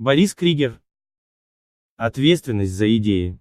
Борис Кригер. Ответственность за идеи.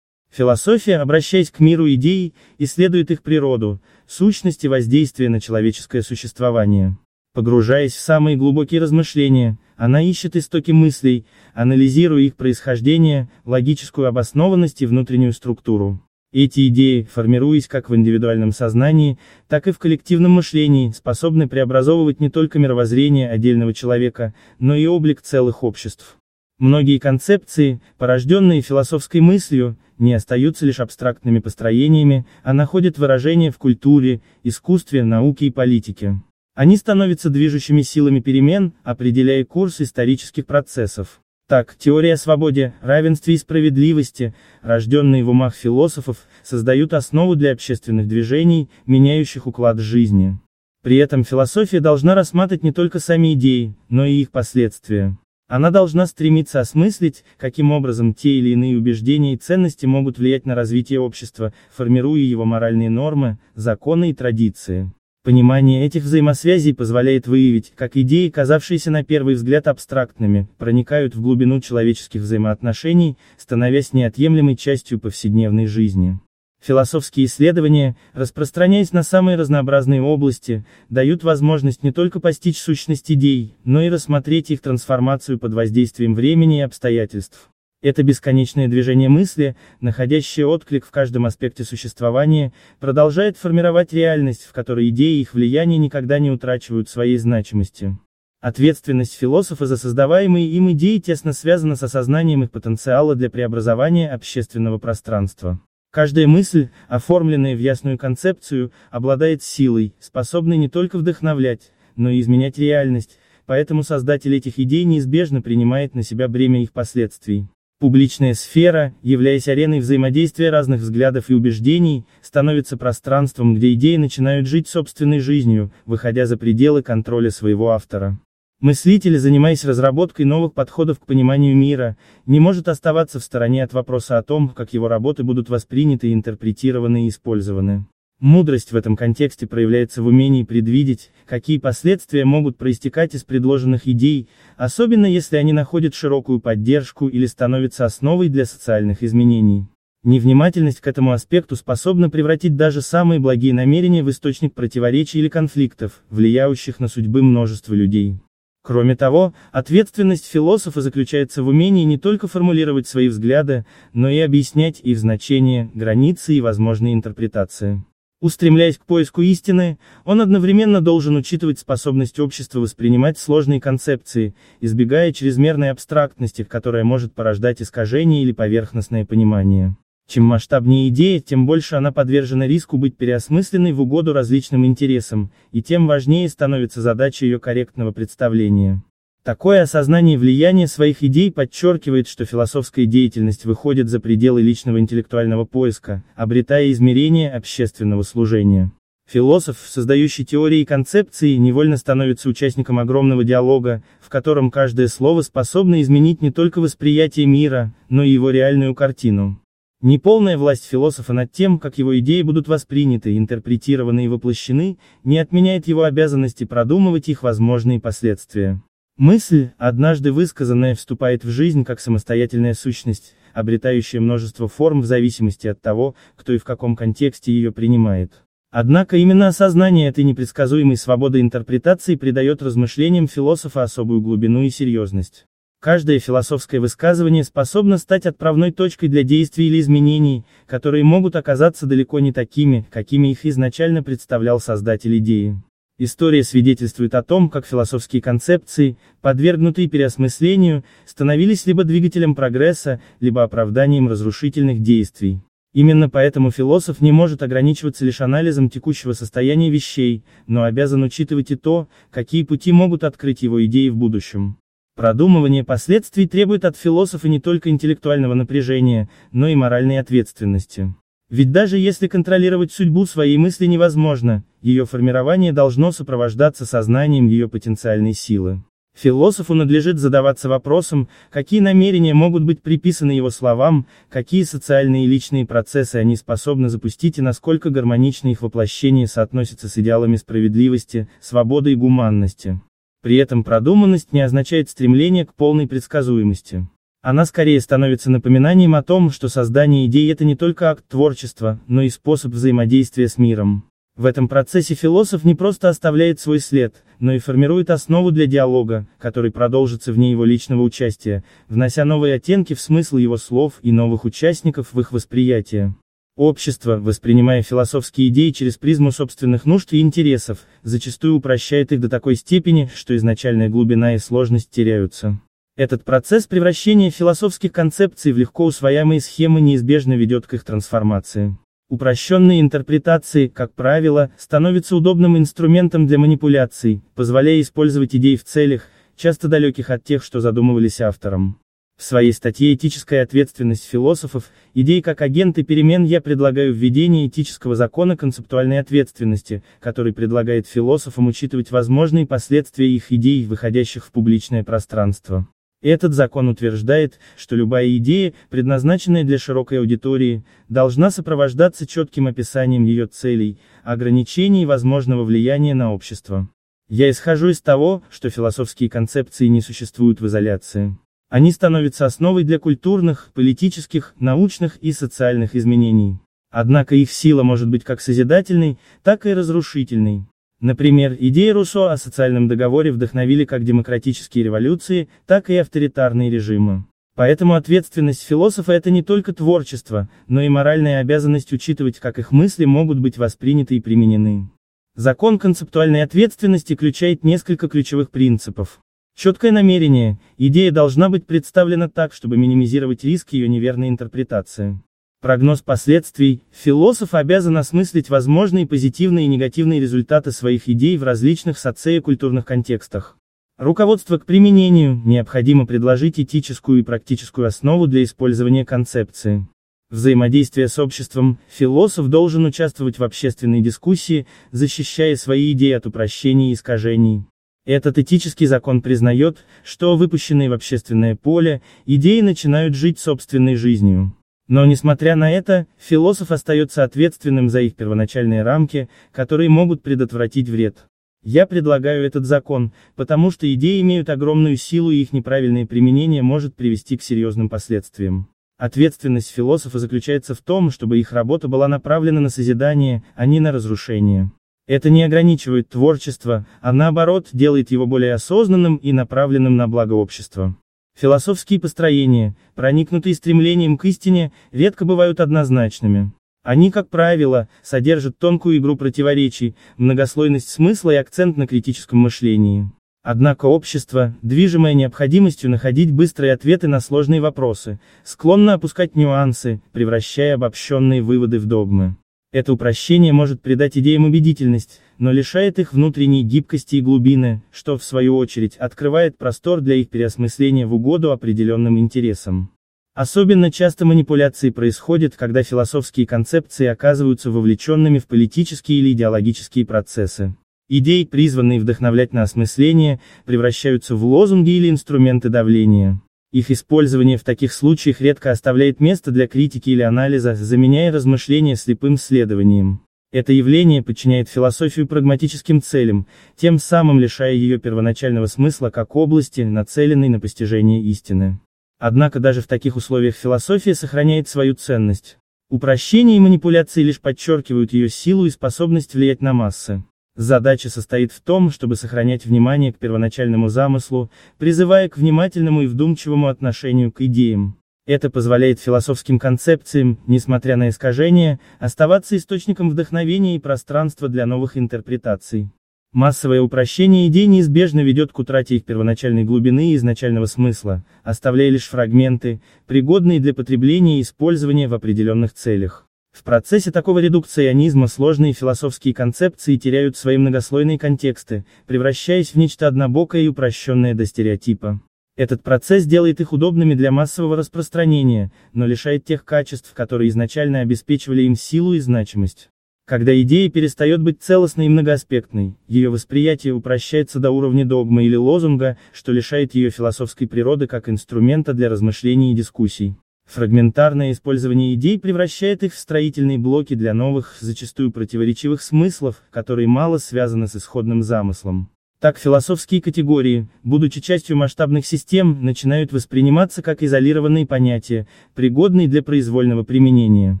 Философия, обращаясь к миру идей, исследует их природу, сущности воздействия на человеческое существование. Погружаясь в самые глубокие размышления, она ищет истоки мыслей, анализируя их происхождение, логическую обоснованность и внутреннюю структуру. Эти идеи, формируясь как в индивидуальном сознании, так и в коллективном мышлении, способны преобразовывать не только мировоззрение отдельного человека, но и облик целых обществ. Многие концепции, порожденные философской мыслью, не остаются лишь абстрактными построениями, а находят выражение в культуре, искусстве, науке и политике. Они становятся движущими силами перемен, определяя курс исторических процессов. Так, теория о свободе, равенстве и справедливости, рожденные в умах философов, создают основу для общественных движений, меняющих уклад жизни. При этом философия должна рассматривать не только сами идеи, но и их последствия. Она должна стремиться осмыслить, каким образом те или иные убеждения и ценности могут влиять на развитие общества, формируя его моральные нормы, законы и традиции. Понимание этих взаимосвязей позволяет выявить, как идеи, казавшиеся на первый взгляд абстрактными, проникают в глубину человеческих взаимоотношений, становясь неотъемлемой частью повседневной жизни. Философские исследования, распространяясь на самые разнообразные области, дают возможность не только постичь сущность идей, но и рассмотреть их трансформацию под воздействием времени и обстоятельств. Это бесконечное движение мысли, находящее отклик в каждом аспекте существования, продолжает формировать реальность, в которой идеи и их влияние никогда не утрачивают своей значимости. Ответственность философа за создаваемые им идеи тесно связана с осознанием их потенциала для преобразования общественного пространства. Каждая мысль, оформленная в ясную концепцию, обладает силой, способной не только вдохновлять, но и изменять реальность, поэтому создатель этих идей неизбежно принимает на себя бремя их последствий. Публичная сфера, являясь ареной взаимодействия разных взглядов и убеждений, становится пространством, где идеи начинают жить собственной жизнью, выходя за пределы контроля своего автора. Мыслитель, занимаясь разработкой новых подходов к пониманию мира, не может оставаться в стороне от вопроса о том, как его работы будут восприняты, интерпретированы и использованы. Мудрость в этом контексте проявляется в умении предвидеть, какие последствия могут проистекать из предложенных идей, особенно если они находят широкую поддержку или становятся основой для социальных изменений. Невнимательность к этому аспекту способна превратить даже самые благие намерения в источник противоречий или конфликтов, влияющих на судьбы множества людей. Кроме того, ответственность философа заключается в умении не только формулировать свои взгляды, но и объяснять их значение, границы и возможные интерпретации. Устремляясь к поиску истины, он одновременно должен учитывать способность общества воспринимать сложные концепции, избегая чрезмерной абстрактности, которая может порождать искажение или поверхностное понимание. Чем масштабнее идея, тем больше она подвержена риску быть переосмысленной в угоду различным интересам, и тем важнее становится задача ее корректного представления. Такое осознание влияния своих идей подчеркивает, что философская деятельность выходит за пределы личного интеллектуального поиска, обретая измерение общественного служения. Философ, создающий теории и концепции, невольно становится участником огромного диалога, в котором каждое слово способно изменить не только восприятие мира, но и его реальную картину. Неполная власть философа над тем, как его идеи будут восприняты, интерпретированы и воплощены, не отменяет его обязанности продумывать их возможные последствия. Мысль, однажды высказанная, вступает в жизнь как самостоятельная сущность, обретающая множество форм в зависимости от того, кто и в каком контексте ее принимает. Однако именно осознание этой непредсказуемой свободы интерпретации придает размышлениям философа особую глубину и серьезность. Каждое философское высказывание способно стать отправной точкой для действий или изменений, которые могут оказаться далеко не такими, какими их изначально представлял создатель идеи. История свидетельствует о том, как философские концепции, подвергнутые переосмыслению, становились либо двигателем прогресса, либо оправданием разрушительных действий. Именно поэтому философ не может ограничиваться лишь анализом текущего состояния вещей, но обязан учитывать и то, какие пути могут открыть его идеи в будущем. Продумывание последствий требует от философа не только интеллектуального напряжения, но и моральной ответственности. Ведь даже если контролировать судьбу своей мысли невозможно, ее формирование должно сопровождаться сознанием ее потенциальной силы. Философу надлежит задаваться вопросом, какие намерения могут быть приписаны его словам, какие социальные и личные процессы они способны запустить и насколько гармонично их воплощение соотносится с идеалами справедливости, свободы и гуманности. При этом продуманность не означает стремление к полной предсказуемости. Она скорее становится напоминанием о том, что создание идей это не только акт творчества, но и способ взаимодействия с миром. В этом процессе философ не просто оставляет свой след, но и формирует основу для диалога, который продолжится вне его личного участия, внося новые оттенки в смысл его слов и новых участников в их восприятие. Общество, воспринимая философские идеи через призму собственных нужд и интересов, зачастую упрощает их до такой степени, что изначальная глубина и сложность теряются. Этот процесс превращения философских концепций в легко усвояемые схемы неизбежно ведет к их трансформации. Упрощенные интерпретации, как правило, становятся удобным инструментом для манипуляций, позволяя использовать идеи в целях, часто далеких от тех, что задумывались автором. В своей статье «Этическая ответственность философов. Идеи как агенты перемен» я предлагаю введение этического закона концептуальной ответственности, который предлагает философам учитывать возможные последствия их идей, выходящих в публичное пространство. Этот закон утверждает, что любая идея, предназначенная для широкой аудитории, должна сопровождаться четким описанием ее целей, ограничений и возможного влияния на общество. Я исхожу из того, что философские концепции не существуют в изоляции. Они становятся основой для культурных, политических, научных и социальных изменений. Однако их сила может быть как созидательной, так и разрушительной. Например, идеи Руссо о социальном договоре вдохновили как демократические революции, так и авторитарные режимы. Поэтому ответственность философа это не только творчество, но и моральная обязанность учитывать, как их мысли могут быть восприняты и применены. Закон концептуальной ответственности включает несколько ключевых принципов. Четкое намерение, идея должна быть представлена так, чтобы минимизировать риск ее неверной интерпретации. Прогноз последствий, философ обязан осмыслить возможные позитивные и негативные результаты своих идей в различных социокультурных контекстах. Руководство к применению, необходимо предложить этическую и практическую основу для использования концепции. Взаимодействие с обществом, философ должен участвовать в общественной дискуссии, защищая свои идеи от упрощений и искажений. Этот этический закон признает, что выпущенные в общественное поле, идеи начинают жить собственной жизнью. Но несмотря на это, философ остается ответственным за их первоначальные рамки, которые могут предотвратить вред. Я предлагаю этот закон, потому что идеи имеют огромную силу и их неправильное применение может привести к серьезным последствиям. Ответственность философа заключается в том, чтобы их работа была направлена на созидание, а не на разрушение. Это не ограничивает творчество, а наоборот, делает его более осознанным и направленным на благо общества. Философские построения, проникнутые стремлением к истине, редко бывают однозначными. Они, как правило, содержат тонкую игру противоречий, многослойность смысла и акцент на критическом мышлении. Однако общество, движимое необходимостью находить быстрые ответы на сложные вопросы, склонно опускать нюансы, превращая обобщенные выводы в догмы. Это упрощение может придать идеям убедительность, но лишает их внутренней гибкости и глубины, что, в свою очередь, открывает простор для их переосмысления в угоду определенным интересам. Особенно часто манипуляции происходят, когда философские концепции оказываются вовлеченными в политические или идеологические процессы. Идеи, призванные вдохновлять на осмысление, превращаются в лозунги или инструменты давления. Их использование в таких случаях редко оставляет место для критики или анализа, заменяя размышления слепым следованием. Это явление подчиняет философию прагматическим целям, тем самым лишая ее первоначального смысла как области, нацеленной на постижение истины. Однако даже в таких условиях философия сохраняет свою ценность. Упрощение и манипуляции лишь подчеркивают ее силу и способность влиять на массы. Задача состоит в том, чтобы сохранять внимание к первоначальному замыслу, призывая к внимательному и вдумчивому отношению к идеям. Это позволяет философским концепциям, несмотря на искажения, оставаться источником вдохновения и пространства для новых интерпретаций. Массовое упрощение идей неизбежно ведет к утрате их первоначальной глубины и изначального смысла, оставляя лишь фрагменты, пригодные для потребления и использования в определенных целях. В процессе такого редукционизма сложные философские концепции теряют свои многослойные контексты, превращаясь в нечто однобокое и упрощенное до стереотипа. Этот процесс делает их удобными для массового распространения, но лишает тех качеств, которые изначально обеспечивали им силу и значимость. Когда идея перестает быть целостной и многоаспектной, ее восприятие упрощается до уровня догмы или лозунга, что лишает ее философской природы как инструмента для размышлений и дискуссий. Фрагментарное использование идей превращает их в строительные блоки для новых, зачастую противоречивых смыслов, которые мало связаны с исходным замыслом. Так философские категории, будучи частью масштабных систем, начинают восприниматься как изолированные понятия, пригодные для произвольного применения.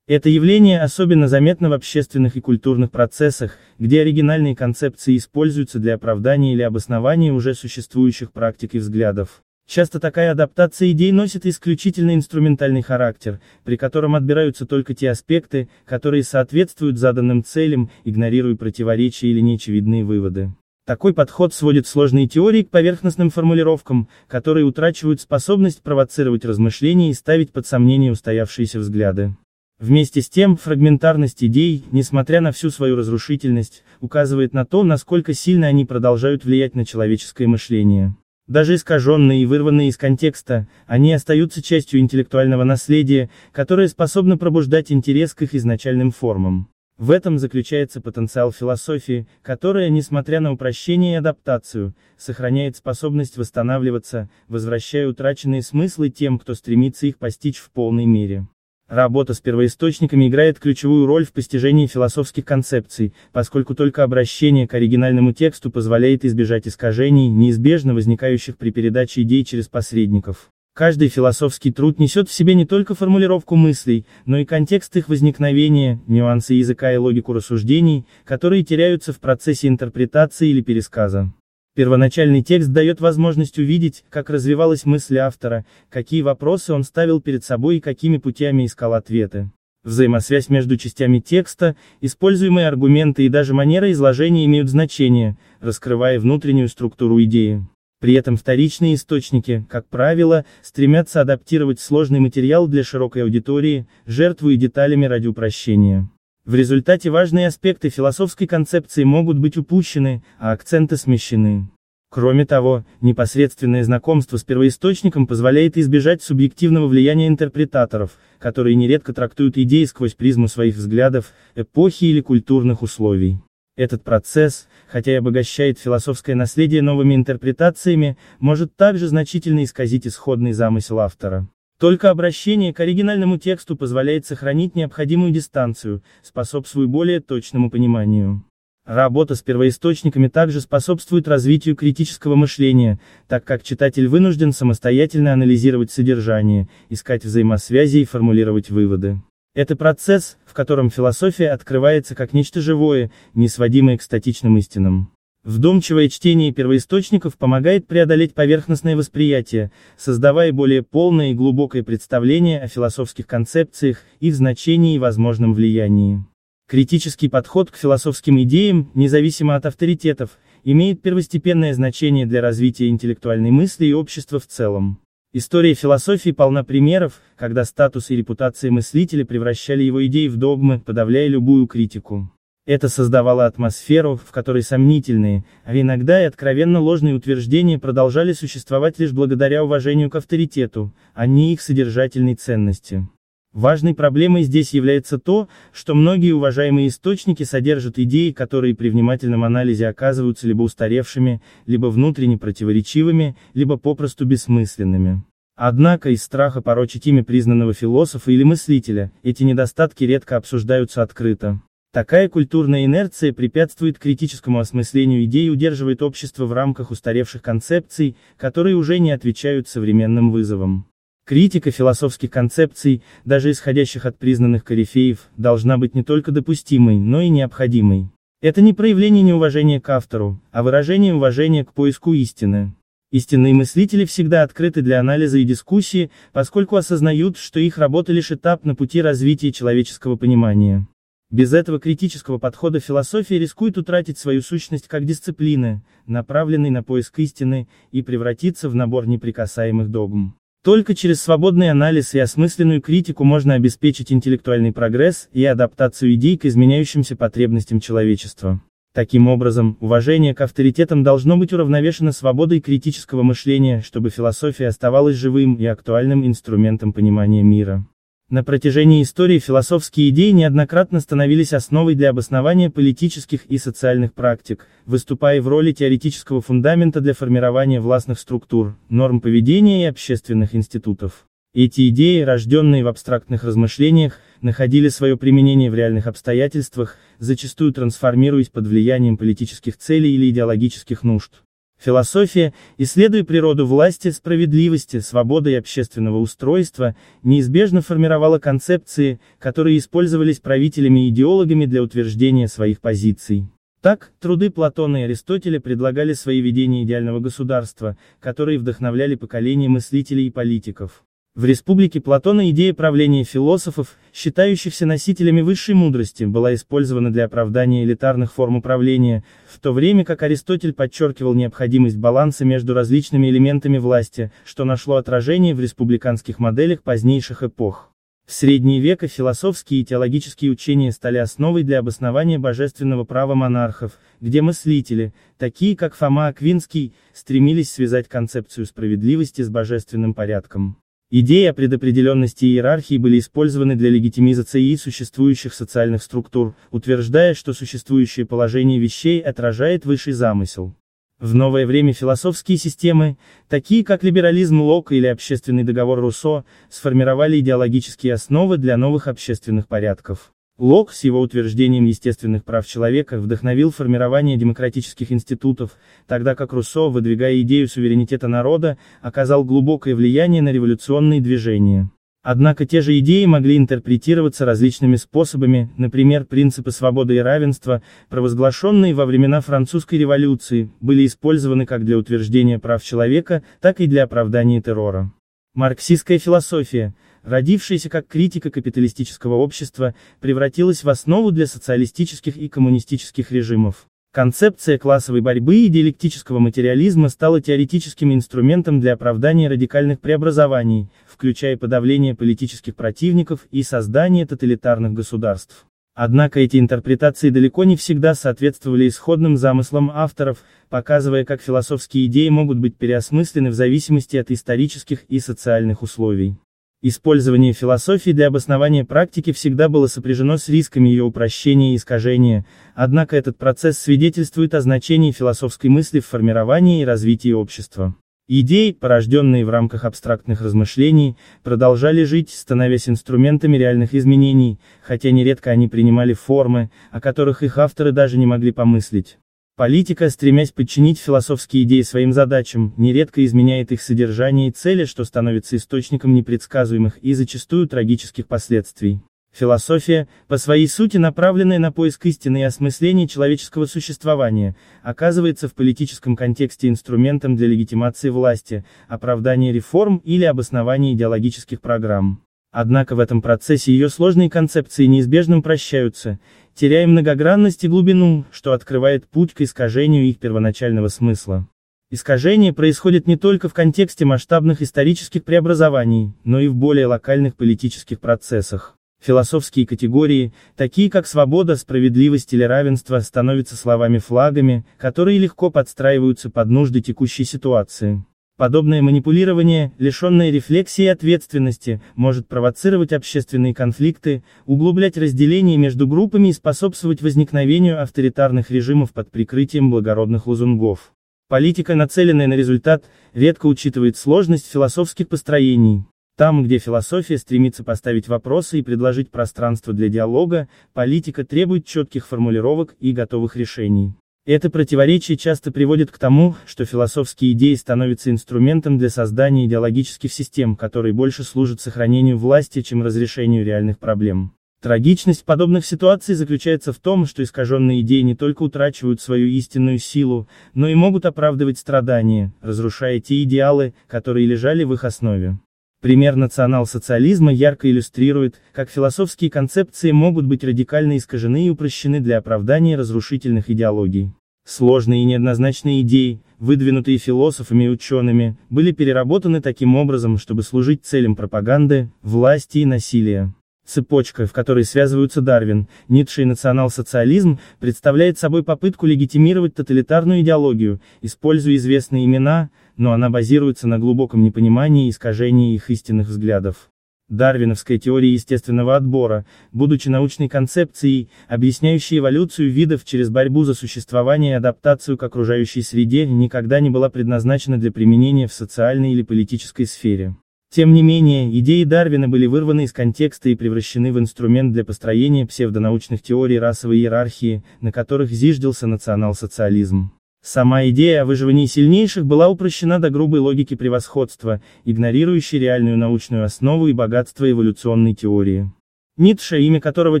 Это явление особенно заметно в общественных и культурных процессах, где оригинальные концепции используются для оправдания или обоснования уже существующих практик и взглядов. Часто такая адаптация идей носит исключительно инструментальный характер, при котором отбираются только те аспекты, которые соответствуют заданным целям, игнорируя противоречия или неочевидные выводы. Такой подход сводит сложные теории к поверхностным формулировкам, которые утрачивают способность провоцировать размышления и ставить под сомнение устоявшиеся взгляды. Вместе с тем, фрагментарность идей, несмотря на всю свою разрушительность, указывает на то, насколько сильно они продолжают влиять на человеческое мышление. Даже искаженные и вырванные из контекста, они остаются частью интеллектуального наследия, которое способно пробуждать интерес к их изначальным формам. В этом заключается потенциал философии, которая, несмотря на упрощение и адаптацию, сохраняет способность восстанавливаться, возвращая утраченные смыслы тем, кто стремится их постичь в полной мере. Работа с первоисточниками играет ключевую роль в постижении философских концепций, поскольку только обращение к оригинальному тексту позволяет избежать искажений, неизбежно возникающих при передаче идей через посредников. Каждый философский труд несет в себе не только формулировку мыслей, но и контекст их возникновения, нюансы языка и логику рассуждений, которые теряются в процессе интерпретации или пересказа. Первоначальный текст дает возможность увидеть, как развивалась мысль автора, какие вопросы он ставил перед собой и какими путями искал ответы. Взаимосвязь между частями текста, используемые аргументы и даже манера изложения имеют значение, раскрывая внутреннюю структуру идеи. При этом вторичные источники, как правило, стремятся адаптировать сложный материал для широкой аудитории, жертвуя деталями ради упрощения. В результате важные аспекты философской концепции могут быть упущены, а акценты смещены. Кроме того, непосредственное знакомство с первоисточником позволяет избежать субъективного влияния интерпретаторов, которые нередко трактуют идеи сквозь призму своих взглядов, эпохи или культурных условий. Этот процесс, хотя и обогащает философское наследие новыми интерпретациями, может также значительно исказить исходный замысел автора. Только обращение к оригинальному тексту позволяет сохранить необходимую дистанцию, способствуя более точному пониманию. Работа с первоисточниками также способствует развитию критического мышления, так как читатель вынужден самостоятельно анализировать содержание, искать взаимосвязи и формулировать выводы. Это процесс, в котором философия открывается как нечто живое, не сводимое к статичным истинам. Вдумчивое чтение первоисточников помогает преодолеть поверхностное восприятие, создавая более полное и глубокое представление о философских концепциях, их значении и возможном влиянии. Критический подход к философским идеям, независимо от авторитетов, имеет первостепенное значение для развития интеллектуальной мысли и общества в целом. История философии полна примеров, когда статус и репутация мыслителя превращали его идеи в догмы, подавляя любую критику. Это создавало атмосферу, в которой сомнительные, а иногда и откровенно ложные утверждения продолжали существовать лишь благодаря уважению к авторитету, а не их содержательной ценности. Важной проблемой здесь является то, что многие уважаемые источники содержат идеи, которые при внимательном анализе оказываются либо устаревшими, либо внутренне противоречивыми, либо попросту бессмысленными. Однако из страха порочить имя признанного философа или мыслителя, эти недостатки редко обсуждаются открыто. Такая культурная инерция препятствует критическому осмыслению идей и удерживает общество в рамках устаревших концепций, которые уже не отвечают современным вызовам. Критика философских концепций, даже исходящих от признанных корифеев, должна быть не только допустимой, но и необходимой. Это не проявление неуважения к автору, а выражение уважения к поиску истины. Истинные мыслители всегда открыты для анализа и дискуссии, поскольку осознают, что их работа лишь этап на пути развития человеческого понимания. Без этого критического подхода философия рискует утратить свою сущность как дисциплины, направленной на поиск истины, и превратиться в набор неприкасаемых догм. Только через свободный анализ и осмысленную критику можно обеспечить интеллектуальный прогресс и адаптацию идей к изменяющимся потребностям человечества. Таким образом, уважение к авторитетам должно быть уравновешено свободой критического мышления, чтобы философия оставалась живым и актуальным инструментом понимания мира. На протяжении истории философские идеи неоднократно становились основой для обоснования политических и социальных практик, выступая в роли теоретического фундамента для формирования властных структур, норм поведения и общественных институтов. Эти идеи, рожденные в абстрактных размышлениях, находили свое применение в реальных обстоятельствах, зачастую трансформируясь под влиянием политических целей или идеологических нужд. Философия, исследуя природу власти, справедливости, свободы и общественного устройства, неизбежно формировала концепции, которые использовались правителями и идеологами для утверждения своих позиций. Так, труды Платона и Аристотеля предлагали свои видения идеального государства, которые вдохновляли поколения мыслителей и политиков. В республике Платона идея правления философов, считающихся носителями высшей мудрости, была использована для оправдания элитарных форм управления, в то время как Аристотель подчеркивал необходимость баланса между различными элементами власти, что нашло отражение в республиканских моделях позднейших эпох. В средние века философские и теологические учения стали основой для обоснования божественного права монархов, где мыслители, такие как Фома Аквинский, стремились связать концепцию справедливости с божественным порядком. Идеи о предопределенности иерархии были использованы для легитимизации существующих социальных структур, утверждая, что существующее положение вещей отражает высший замысел. В новое время философские системы, такие как либерализм Лока или общественный договор Руссо, сформировали идеологические основы для новых общественных порядков. Лок с его утверждением естественных прав человека вдохновил формирование демократических институтов, тогда как Руссо, выдвигая идею суверенитета народа, оказал глубокое влияние на революционные движения. Однако те же идеи могли интерпретироваться различными способами, например, принципы свободы и равенства, провозглашенные во времена французской революции, были использованы как для утверждения прав человека, так и для оправдания террора. Марксистская философия, родившаяся как критика капиталистического общества, превратилась в основу для социалистических и коммунистических режимов. Концепция классовой борьбы и диалектического материализма стала теоретическим инструментом для оправдания радикальных преобразований, включая подавление политических противников и создание тоталитарных государств. Однако эти интерпретации далеко не всегда соответствовали исходным замыслам авторов, показывая как философские идеи могут быть переосмыслены в зависимости от исторических и социальных условий. Использование философии для обоснования практики всегда было сопряжено с рисками ее упрощения и искажения, однако этот процесс свидетельствует о значении философской мысли в формировании и развитии общества. Идеи, порожденные в рамках абстрактных размышлений, продолжали жить, становясь инструментами реальных изменений, хотя нередко они принимали формы, о которых их авторы даже не могли помыслить. Политика, стремясь подчинить философские идеи своим задачам, нередко изменяет их содержание и цели, что становится источником непредсказуемых и зачастую трагических последствий. Философия, по своей сути направленная на поиск истины и осмысления человеческого существования, оказывается в политическом контексте инструментом для легитимации власти, оправдания реформ или обоснования идеологических программ. Однако в этом процессе ее сложные концепции неизбежно упрощаются, теряя многогранность и глубину, что открывает путь к искажению их первоначального смысла. Искажение происходит не только в контексте масштабных исторических преобразований, но и в более локальных политических процессах. Философские категории, такие как свобода, справедливость или равенство, становятся словами-флагами, которые легко подстраиваются под нужды текущей ситуации. Подобное манипулирование, лишенное рефлексии и ответственности, может провоцировать общественные конфликты, углублять разделение между группами и способствовать возникновению авторитарных режимов под прикрытием благородных лозунгов. Политика, нацеленная на результат, редко учитывает сложность философских построений. Там, где философия стремится поставить вопросы и предложить пространство для диалога, политика требует четких формулировок и готовых решений. Это противоречие часто приводит к тому, что философские идеи становятся инструментом для создания идеологических систем, которые больше служат сохранению власти, чем разрешению реальных проблем. Трагичность подобных ситуаций заключается в том, что искаженные идеи не только утрачивают свою истинную силу, но и могут оправдывать страдания, разрушая те идеалы, которые лежали в их основе. Пример национал-социализма ярко иллюстрирует, как философские концепции могут быть радикально искажены и упрощены для оправдания разрушительных идеологий. Сложные и неоднозначные идеи, выдвинутые философами и учеными, были переработаны таким образом, чтобы служить целям пропаганды, власти и насилия. Цепочка, в которой связываются Дарвин, Ницше и национал-социализм, представляет собой попытку легитимировать тоталитарную идеологию, используя известные имена, но она базируется на глубоком непонимании и искажении их истинных взглядов. Дарвиновская теория естественного отбора, будучи научной концепцией, объясняющей эволюцию видов через борьбу за существование и адаптацию к окружающей среде, никогда не была предназначена для применения в социальной или политической сфере. Тем не менее, идеи Дарвина были вырваны из контекста и превращены в инструмент для построения псевдонаучных теорий расовой иерархии, на которых зиждился национал-социализм. Сама идея о выживании сильнейших была упрощена до грубой логики превосходства, игнорирующей реальную научную основу и богатство эволюционной теории. Ницше, имя которого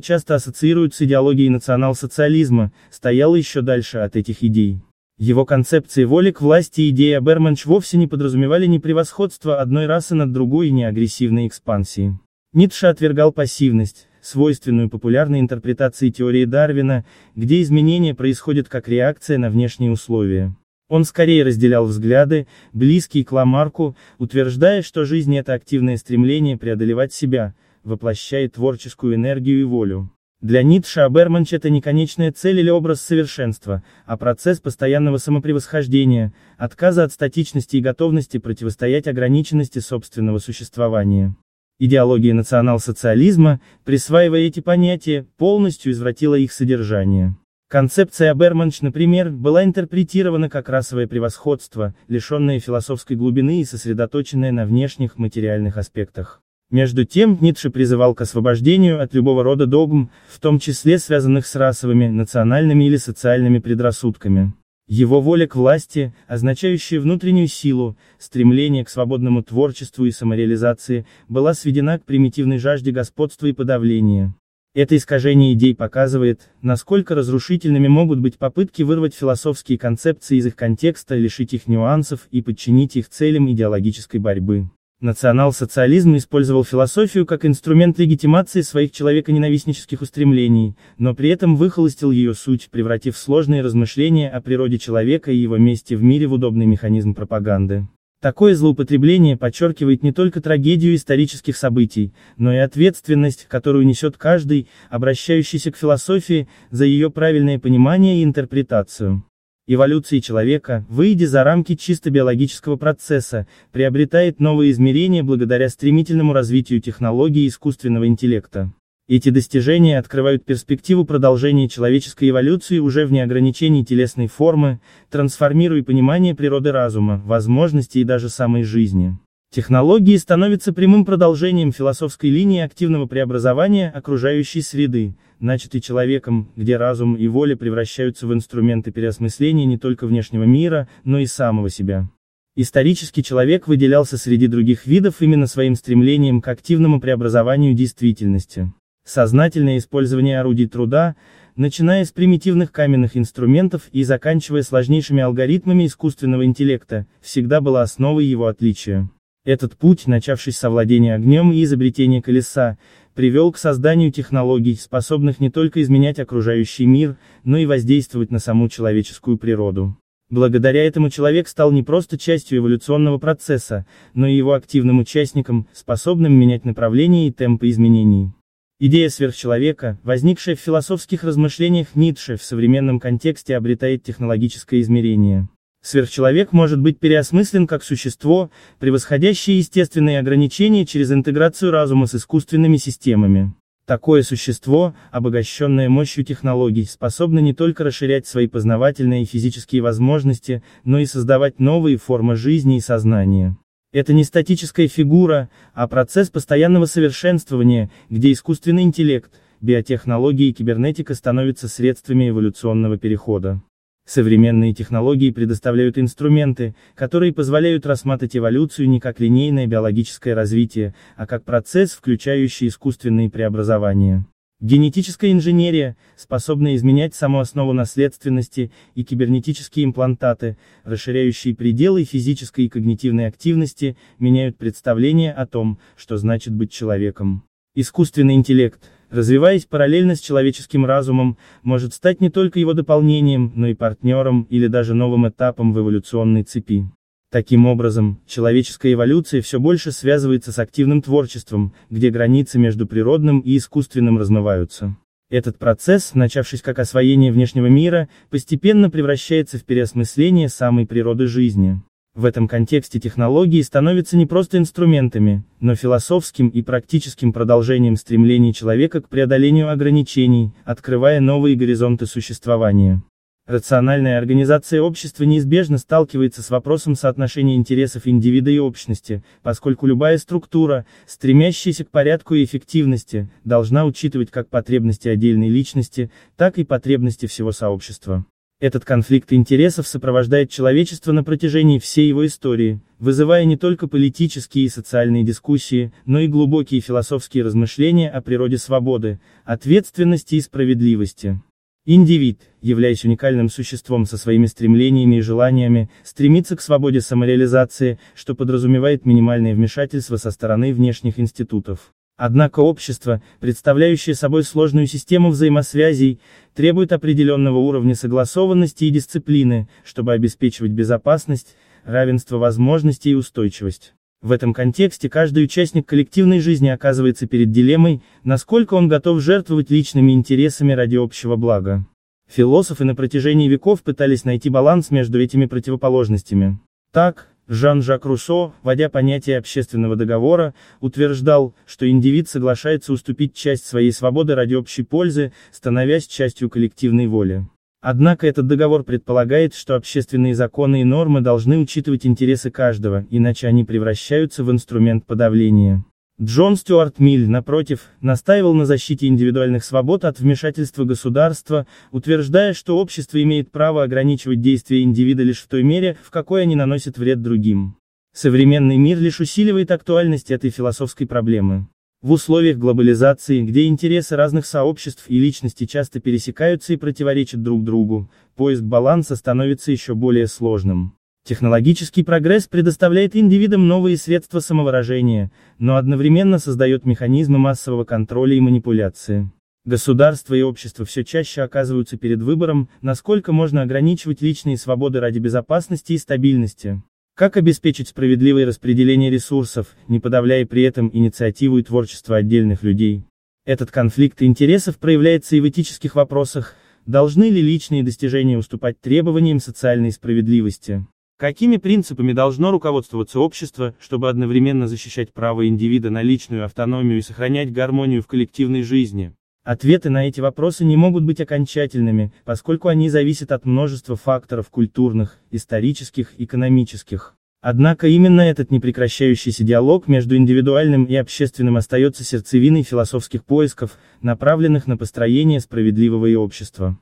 часто ассоциируют с идеологией национал-социализма, стоял еще дальше от этих идей. Его концепции воли к власти и идеи Аберманш вовсе не подразумевали ни превосходства одной расы над другой и ни агрессивной экспансии. Ницше отвергал пассивность, свойственную популярной интерпретации теории Дарвина, где изменения происходят как реакция на внешние условия. Он скорее разделял взгляды, близкие к Ламарку, утверждая, что жизнь – это активное стремление преодолевать себя, воплощает творческую энергию и волю. Для Ницше Аберманч это не конечная цель или образ совершенства, а процесс постоянного самопревосхождения, отказа от статичности и готовности противостоять ограниченности собственного существования. Идеология национал-социализма, присваивая эти понятия, полностью извратила их содержание. Концепция Аберманч, например, была интерпретирована как расовое превосходство, лишенное философской глубины и сосредоточенное на внешних материальных аспектах. Между тем, Ницше призывал к освобождению от любого рода догм, в том числе связанных с расовыми, национальными или социальными предрассудками. Его воля к власти, означающая внутреннюю силу, стремление к свободному творчеству и самореализации, была сведена к примитивной жажде господства и подавления. Это искажение идей показывает, насколько разрушительными могут быть попытки вырвать философские концепции из их контекста, лишить их нюансов и подчинить их целям идеологической борьбы. Национал-социализм использовал философию как инструмент легитимации своих человеконенавистнических устремлений, но при этом выхолостил ее суть, превратив сложные размышления о природе человека и его месте в мире в удобный механизм пропаганды. Такое злоупотребление подчеркивает не только трагедию исторических событий, но и ответственность, которую несет каждый, обращающийся к философии, за ее правильное понимание и интерпретацию эволюции человека, выйдя за рамки чисто биологического процесса, приобретает новые измерения благодаря стремительному развитию технологий искусственного интеллекта. Эти достижения открывают перспективу продолжения человеческой эволюции уже вне ограничений телесной формы, трансформируя понимание природы разума, возможностей и даже самой жизни. Технологии становятся прямым продолжением философской линии активного преобразования окружающей среды, начатой человеком, где разум и воля превращаются в инструменты переосмысления не только внешнего мира, но и самого себя. Исторический человек выделялся среди других видов именно своим стремлением к активному преобразованию действительности. Сознательное использование орудий труда, начиная с примитивных каменных инструментов и заканчивая сложнейшими алгоритмами искусственного интеллекта, всегда было основой его отличия. Этот путь, начавшись с овладения огнем и изобретения колеса, привел к созданию технологий, способных не только изменять окружающий мир, но и воздействовать на саму человеческую природу. Благодаря этому человек стал не просто частью эволюционного процесса, но и его активным участником, способным менять направление и темпы изменений. Идея сверхчеловека, возникшая в философских размышлениях Ницше в современном контексте обретает технологическое измерение. Сверхчеловек может быть переосмыслен как существо, превосходящее естественные ограничения через интеграцию разума с искусственными системами. Такое существо, обогащенное мощью технологий, способно не только расширять свои познавательные и физические возможности, но и создавать новые формы жизни и сознания. Это не статическая фигура, а процесс постоянного совершенствования, где искусственный интеллект, биотехнологии и кибернетика становятся средствами эволюционного перехода. Современные технологии предоставляют инструменты, которые позволяют рассматривать эволюцию не как линейное биологическое развитие, а как процесс, включающий искусственные преобразования. Генетическая инженерия, способная изменять саму основу наследственности, и кибернетические имплантаты, расширяющие пределы физической и когнитивной активности, меняют представление о том, что значит быть человеком. Искусственный интеллект, развиваясь параллельно с человеческим разумом, может стать не только его дополнением, но и партнером или даже новым этапом в эволюционной цепи. Таким образом, человеческая эволюция все больше связывается с активным творчеством, где границы между природным и искусственным размываются. Этот процесс, начавшись как освоение внешнего мира, постепенно превращается в переосмысление самой природы жизни. В этом контексте технологии становятся не просто инструментами, но философским и практическим продолжением стремлений человека к преодолению ограничений, открывая новые горизонты существования. Рациональная организация общества неизбежно сталкивается с вопросом соотношения интересов индивида и общности, поскольку любая структура, стремящаяся к порядку и эффективности, должна учитывать как потребности отдельной личности, так и потребности всего сообщества. Этот конфликт интересов сопровождает человечество на протяжении всей его истории, вызывая не только политические и социальные дискуссии, но и глубокие философские размышления о природе свободы, ответственности и справедливости. Индивид, являясь уникальным существом со своими стремлениями и желаниями, стремится к свободе самореализации, что подразумевает минимальное вмешательство со стороны внешних институтов. Однако общество, представляющее собой сложную систему взаимосвязей, требует определенного уровня согласованности и дисциплины, чтобы обеспечивать безопасность, равенство возможностей и устойчивость. В этом контексте каждый участник коллективной жизни оказывается перед дилеммой, насколько он готов жертвовать личными интересами ради общего блага. Философы на протяжении веков пытались найти баланс между этими противоположностями. Так, Жан-Жак Руссо, вводя понятие общественного договора, утверждал, что индивид соглашается уступить часть своей свободы ради общей пользы, становясь частью коллективной воли. Однако этот договор предполагает, что общественные законы и нормы должны учитывать интересы каждого, иначе они превращаются в инструмент подавления. Джон Стюарт Миль, напротив, настаивал на защите индивидуальных свобод от вмешательства государства, утверждая, что общество имеет право ограничивать действия индивида лишь в той мере, в какой они наносят вред другим. Современный мир лишь усиливает актуальность этой философской проблемы. В условиях глобализации, где интересы разных сообществ и личностей часто пересекаются и противоречат друг другу, поиск баланса становится еще более сложным. Технологический прогресс предоставляет индивидам новые средства самовыражения, но одновременно создает механизмы массового контроля и манипуляции. Государство и общество все чаще оказываются перед выбором, насколько можно ограничивать личные свободы ради безопасности и стабильности. Как обеспечить справедливое распределение ресурсов, не подавляя при этом инициативу и творчество отдельных людей? Этот конфликт интересов проявляется и в этических вопросах, должны ли личные достижения уступать требованиям социальной справедливости? Какими принципами должно руководствоваться общество, чтобы одновременно защищать право индивида на личную автономию и сохранять гармонию в коллективной жизни? Ответы на эти вопросы не могут быть окончательными, поскольку они зависят от множества факторов культурных, исторических, экономических. Однако именно этот непрекращающийся диалог между индивидуальным и общественным остается сердцевиной философских поисков, направленных на построение справедливого и общества.